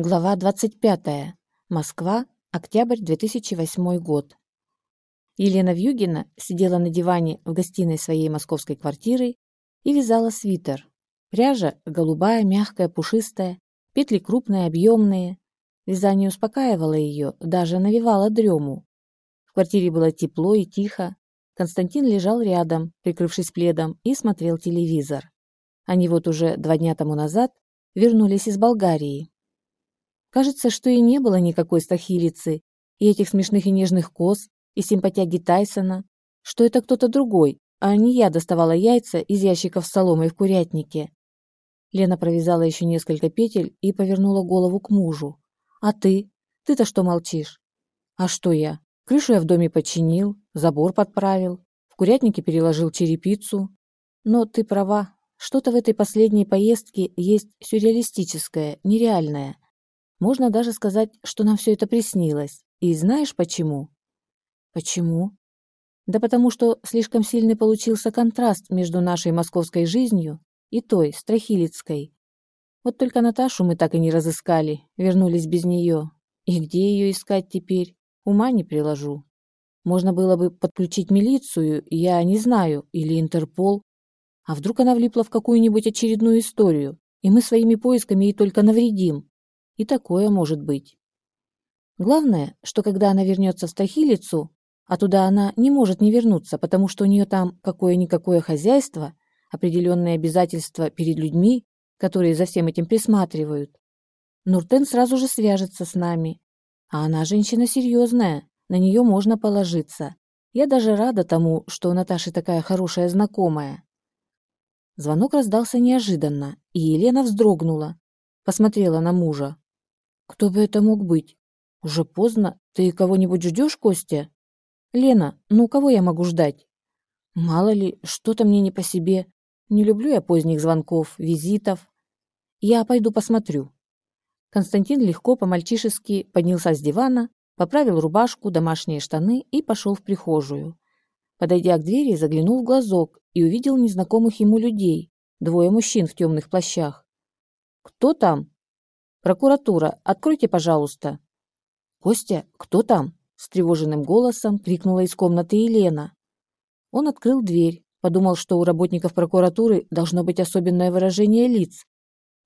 Глава 25. Москва. Октябрь 2008 год. Елена Вьюгина сидела на диване в гостиной своей московской квартиры и вязала свитер. Пряжа голубая, мягкая, пушистая, петли крупные, объемные. Вязание успокаивало ее, даже навевало дрему. В квартире было тепло и тихо. Константин лежал рядом, прикрывшись пледом, и смотрел телевизор. Они вот уже два дня тому назад вернулись из Болгарии. Кажется, что и не было никакой стахилицы, и этих смешных и нежных коз, и симпатяги Тайсона, что это кто-то другой, а не я доставала яйца из ящиков с соломой в курятнике. Лена провязала еще несколько петель и повернула голову к мужу. «А ты? Ты-то что молчишь?» «А что я? Крышу я в доме починил, забор подправил, в курятнике переложил черепицу. Но ты права, что-то в этой последней поездке есть сюрреалистическое, нереальное – можно даже сказать, что нам все это приснилось. И знаешь почему? Почему? Да потому что слишком сильный получился контраст между нашей московской жизнью и той, Страхилицкой. Вот только Наташу мы так и не разыскали, вернулись без нее. И где ее искать теперь? Ума не приложу. Можно было бы подключить милицию, я не знаю, или Интерпол. А вдруг она влипла в какую-нибудь очередную историю, и мы своими поисками ей только навредим. И такое может быть. Главное, что когда она вернется в Стахилицу, а туда она не может не вернуться, потому что у нее там какое-никакое хозяйство, определенные обязательства перед людьми, которые за всем этим присматривают. Нуртен сразу же свяжется с нами. А она женщина серьезная, на нее можно положиться. Я даже рада тому, что у Наташи такая хорошая знакомая. Звонок раздался неожиданно, и Елена вздрогнула, посмотрела на мужа. Кто бы это мог быть? Уже поздно. Ты кого-нибудь ждешь, Костя? Лена, ну кого я могу ждать? Мало ли, что-то мне не по себе. Не люблю я поздних звонков, визитов. Я пойду посмотрю. Константин легко по-мальчишески поднялся с дивана, поправил рубашку, домашние штаны и пошел в прихожую. Подойдя к двери, заглянул в глазок и увидел незнакомых ему людей, двое мужчин в темных плащах. «Кто там?» «Прокуратура, откройте, пожалуйста». «Костя, кто там?» – встревоженным голосом крикнула из комнаты Елена. Он открыл дверь, подумал, что у работников прокуратуры должно быть особенное выражение лиц,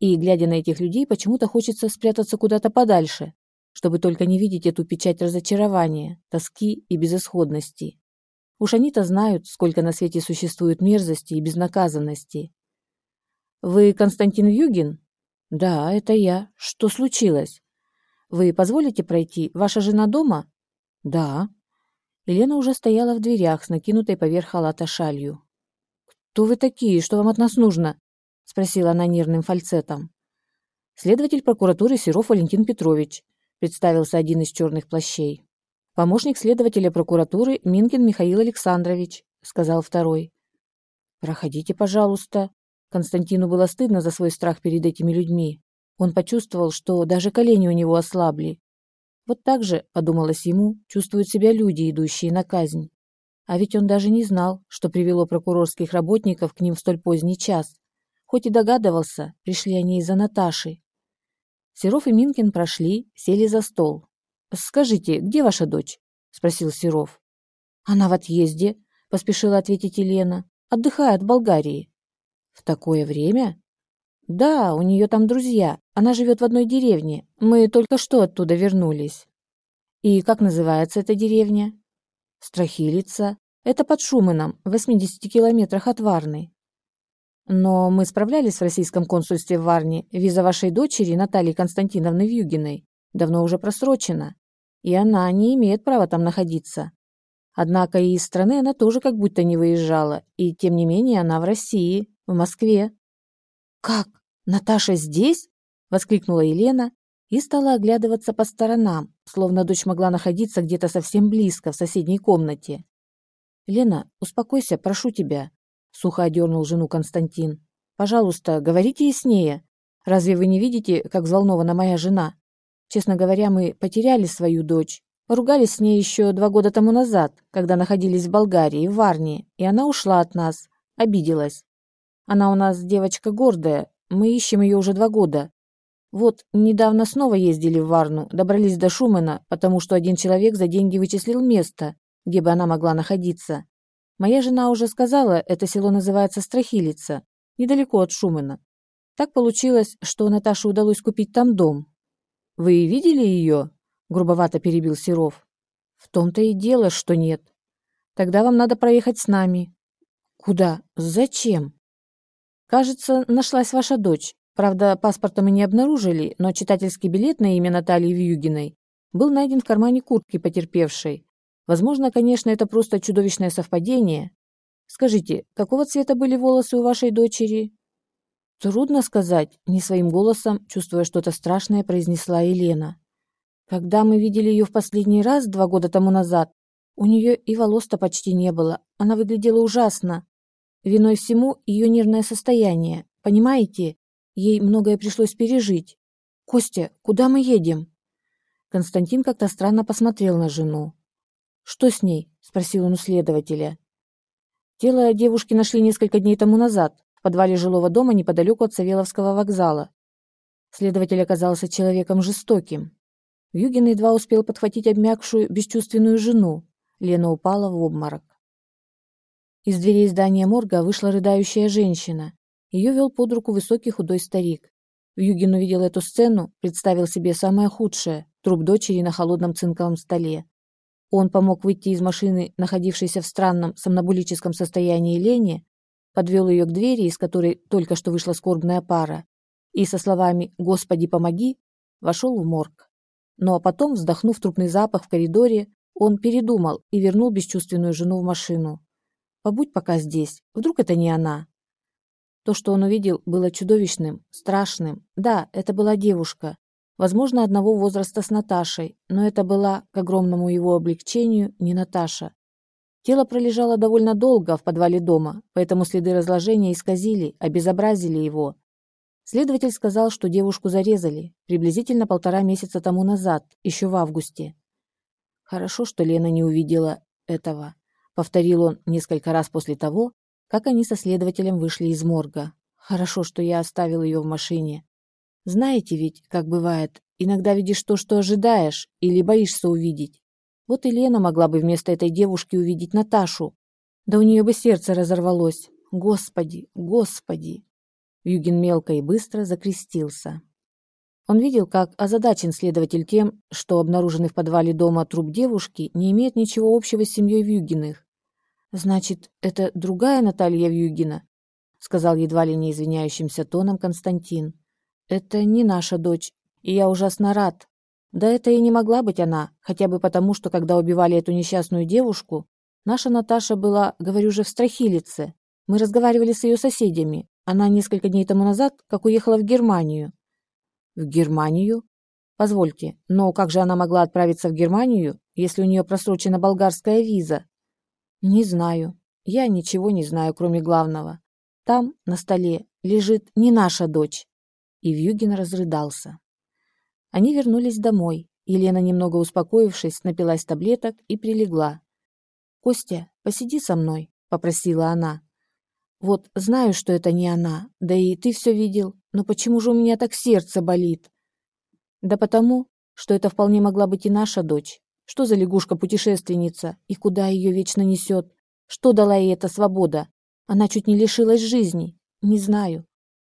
и, глядя на этих людей, почему-то хочется спрятаться куда-то подальше, чтобы только не видеть эту печать разочарования, тоски и безысходности. Уж они-то знают, сколько на свете существует мерзости и безнаказанности. «Вы Константин Югин?» «Да, это я. Что случилось? Вы позволите пройти? Ваша жена дома?» «Да». Елена уже стояла в дверях с накинутой поверх халата шалью. «Кто вы такие? Что вам от нас нужно?» — спросила она нервным фальцетом. «Следователь прокуратуры Серов Валентин Петрович», — представился один из черных плащей. «Помощник следователя прокуратуры Минкин Михаил Александрович», — сказал второй. «Проходите, пожалуйста», Константину было стыдно за свой страх перед этими людьми. Он почувствовал, что даже колени у него ослабли. Вот так же, подумалось ему, чувствуют себя люди, идущие на казнь. А ведь он даже не знал, что привело прокурорских работников к ним в столь поздний час. Хоть и догадывался, пришли они из-за Наташи. Серов и Минкин прошли, сели за стол. «Скажите, где ваша дочь?» – спросил Серов. «Она в отъезде», – поспешила ответить Елена. «Отдыхает в Болгарии». В такое время? Да, у нее там друзья. Она живет в одной деревне. Мы только что оттуда вернулись. И как называется эта деревня? Страхилица. Это под Шумыном, в 80 километрах от Варны. Но мы справлялись в российском консульстве в Варне. Виза вашей дочери, Натальи Константиновны Вьюгиной, давно уже просрочена. И она не имеет права там находиться. Однако и из страны она тоже как будто не выезжала, и тем не менее она в России в Москве. «Как? Наташа здесь?» – воскликнула Елена и стала оглядываться по сторонам, словно дочь могла находиться где-то совсем близко, в соседней комнате. «Лена, успокойся, прошу тебя», – сухо одернул жену Константин. «Пожалуйста, говорите яснее. Разве вы не видите, как взволнована моя жена? Честно говоря, мы потеряли свою дочь. Поругались с ней еще два года тому назад, когда находились в Болгарии, в Варне, и она ушла от нас, обиделась. Она у нас девочка гордая, мы ищем ее уже два года. Вот, недавно снова ездили в Варну, добрались до Шумена, потому что один человек за деньги вычислил место, где бы она могла находиться. Моя жена уже сказала, это село называется Страхилица, недалеко от Шумена. Так получилось, что Наташе удалось купить там дом. «Вы видели ее?» – грубовато перебил Серов. «В том-то и дело, что нет. Тогда вам надо проехать с нами». «Куда? Зачем?» «Кажется, нашлась ваша дочь. Правда, паспорта мы не обнаружили, но читательский билет на имя Натальи Вьюгиной был найден в кармане куртки потерпевшей. Возможно, конечно, это просто чудовищное совпадение. Скажите, какого цвета были волосы у вашей дочери? Трудно сказать, не своим голосом, чувствуя что-то страшное, произнесла Елена. Когда мы видели ее в последний раз два года тому назад, у нее и волос-то почти не было. Она выглядела ужасно. Виной всему ее нервное состояние. Понимаете? Ей многое пришлось пережить. «Костя, куда мы едем?» Константин как-то странно посмотрел на жену. «Что с ней?» – спросил он у следователя. Тело девушки нашли несколько дней тому назад в подвале жилого дома неподалеку от Савеловского вокзала. Следователь оказался человеком жестоким. Вьюгин едва успел подхватить обмякшую, бесчувственную жену. Лена упала в обморок. Из дверей здания морга вышла рыдающая женщина. Ее вел под руку высокий худой старик. Вьюгин увидел эту сцену, представил себе самое худшее – труп дочери на холодном цинковом столе. Он помог выйти из машины, находившейся в странном сомнобулическом состоянии Лене, подвел ее к двери, из которой только что вышла скорбная пара, и со словами «Господи, помоги!» вошел в морг. Ну а потом, вздохнув трупный запах в коридоре, он передумал и вернул бесчувственную жену в машину. «Побудь пока здесь, вдруг это не она?» То, что он увидел, было чудовищным, страшным. Да, это была девушка. Возможно, одного возраста с Наташей, но это была, к огромному его облегчению, не Наташа. Тело пролежало довольно долго в подвале дома, поэтому следы разложения исказили, обезобразили его. Следователь сказал, что девушку зарезали приблизительно полтора месяца тому назад, еще в августе. Хорошо, что Лена не увидела этого, повторил он несколько раз после того, как они со следователем вышли из морга. Хорошо, что я оставил ее в машине. Знаете ведь, как бывает, иногда видишь то, что ожидаешь, или боишься увидеть. Вот и Лена могла бы вместо этой девушки увидеть Наташу. Да у нее бы сердце разорвалось. Господи, господи. Югин мелко и быстро закрестился. Он видел, как озадачен следователь тем, что обнаруженный в подвале дома труп девушки не имеет ничего общего с семьей Вьюгиных. Значит, это другая Наталья Вьюгина, сказал едва ли не извиняющимся тоном Константин. Это не наша дочь, и я ужасно рад. Да это и не могла быть она, хотя бы потому, что когда убивали эту несчастную девушку, наша Наташа была, говорю же, в Страхилице. Мы разговаривали с ее соседями. Она несколько дней тому назад, как уехала в Германию. В Германию? Позвольте, но как же она могла отправиться в Германию, если у нее просрочена болгарская виза? Не знаю. Я ничего не знаю, кроме главного. Там, на столе, лежит не наша дочь. И Вьюгин разрыдался. Они вернулись домой. Елена, немного успокоившись, напилась таблеток и прилегла. «Костя, посиди со мной», — попросила она. «Вот знаю, что это не она, да и ты все видел, но почему же у меня так сердце болит?» «Да потому, что это вполне могла быть и наша дочь. Что за лягушка-путешественница и куда ее вечно несет? Что дала ей эта свобода? Она чуть не лишилась жизни. Не знаю.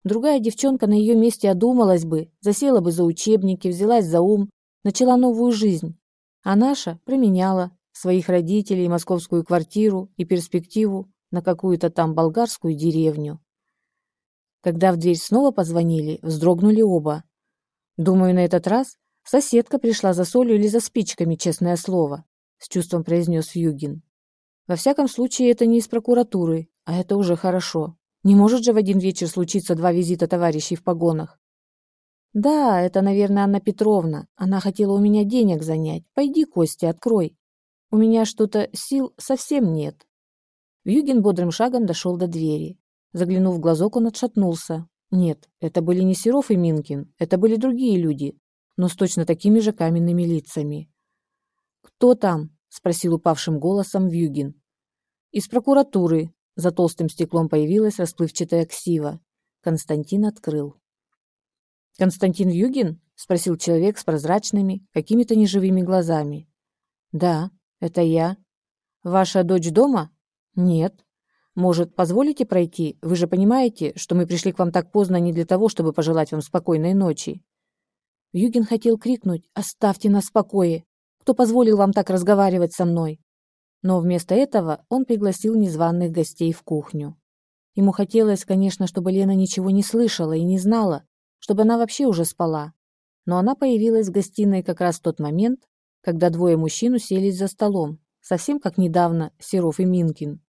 Другая девчонка на ее месте одумалась бы, засела бы за учебники, взялась за ум, начала новую жизнь. А наша променяла своих родителей, московскую квартиру и перспективу на какую-то там болгарскую деревню. Когда в дверь снова позвонили, вздрогнули оба. Думаю, на этот раз Соседка пришла за солью или за спичками, честное слово, с чувством произнес Югин. Во всяком случае, это не из прокуратуры, а это уже хорошо. Не может же в один вечер случиться два визита товарищей в погонах. Да, это, наверное, Анна Петровна. Она хотела у меня денег занять. Пойди, Костя, открой. У меня что-то сил совсем нет. Югин бодрым шагом дошел до двери. Заглянув в глазок, он отшатнулся. Нет, это были не Серов и Минкин, это были другие люди, но с точно такими же каменными лицами. «Кто там?» – спросил упавшим голосом Вьюгин. «Из прокуратуры». За толстым стеклом появилась расплывчатая ксива. Константин открыл. Константин Югин? спросил человек с прозрачными, какими-то неживыми глазами. Да, это я. Ваша дочь дома? Нет. Может, позволите пройти? Вы же понимаете, что мы пришли к вам так поздно не для того, чтобы пожелать вам спокойной ночи. Югин хотел крикнуть: "Оставьте нас в покое! Кто позволил вам так разговаривать со мной?" Но вместо этого он пригласил незваных гостей в кухню. Ему хотелось, конечно, чтобы Лена ничего не слышала и не знала, чтобы она вообще уже спала. Но она появилась в гостиной как раз в тот момент, когда двое мужчин уселись за столом, совсем как недавно Серов и Минкин.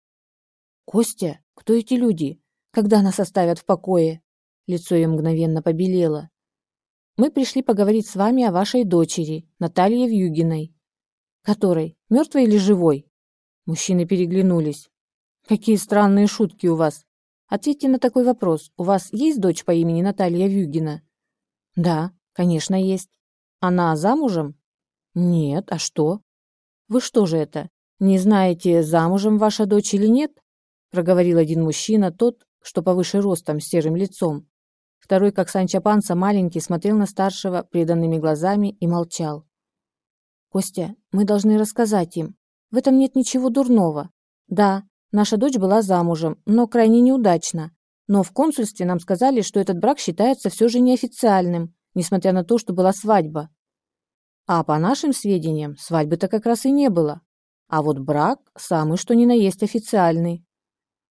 «Костя, кто эти люди? Когда нас оставят в покое?» Лицо ее мгновенно побелело. «Мы пришли поговорить с вами о вашей дочери, Наталье Вьюгиной». «Которой? Мертвой или живой?» Мужчины переглянулись. «Какие странные шутки у вас. Ответьте на такой вопрос. У вас есть дочь по имени Наталья Вьюгина?» «Да, конечно, есть. Она замужем?» «Нет, а что?» «Вы что же это, не знаете, замужем ваша дочь или нет?» Проговорил один мужчина, тот, что повыше ростом, с серым лицом. Второй, как Санчо Панса, маленький, смотрел на старшего преданными глазами и молчал. «Костя, мы должны рассказать им. В этом нет ничего дурного. Да, наша дочь была замужем, но крайне неудачно. Но в консульстве нам сказали, что этот брак считается все же неофициальным, несмотря на то, что была свадьба. А по нашим сведениям, свадьбы-то как раз и не было. А вот брак самый что ни на есть официальный.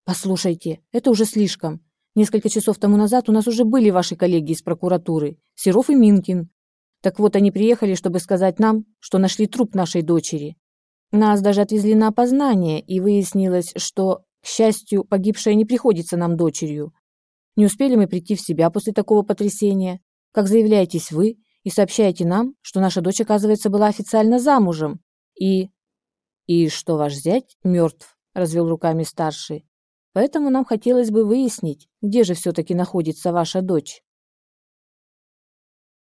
Послушайте, это уже слишком. Несколько часов тому назад у нас уже были ваши коллеги из прокуратуры, Серов и Минкин. Так вот, они приехали, чтобы сказать нам, что нашли труп нашей дочери. Нас даже отвезли на опознание, и выяснилось, что, к счастью, погибшая не приходится нам дочерью. Не успели мы прийти в себя после такого потрясения, как заявляетесь вы и сообщаете нам, что наша дочь, оказывается, была официально замужем, и... И что ваш зять мертв, развел руками старший. Поэтому нам хотелось бы выяснить, где же все-таки находится ваша дочь.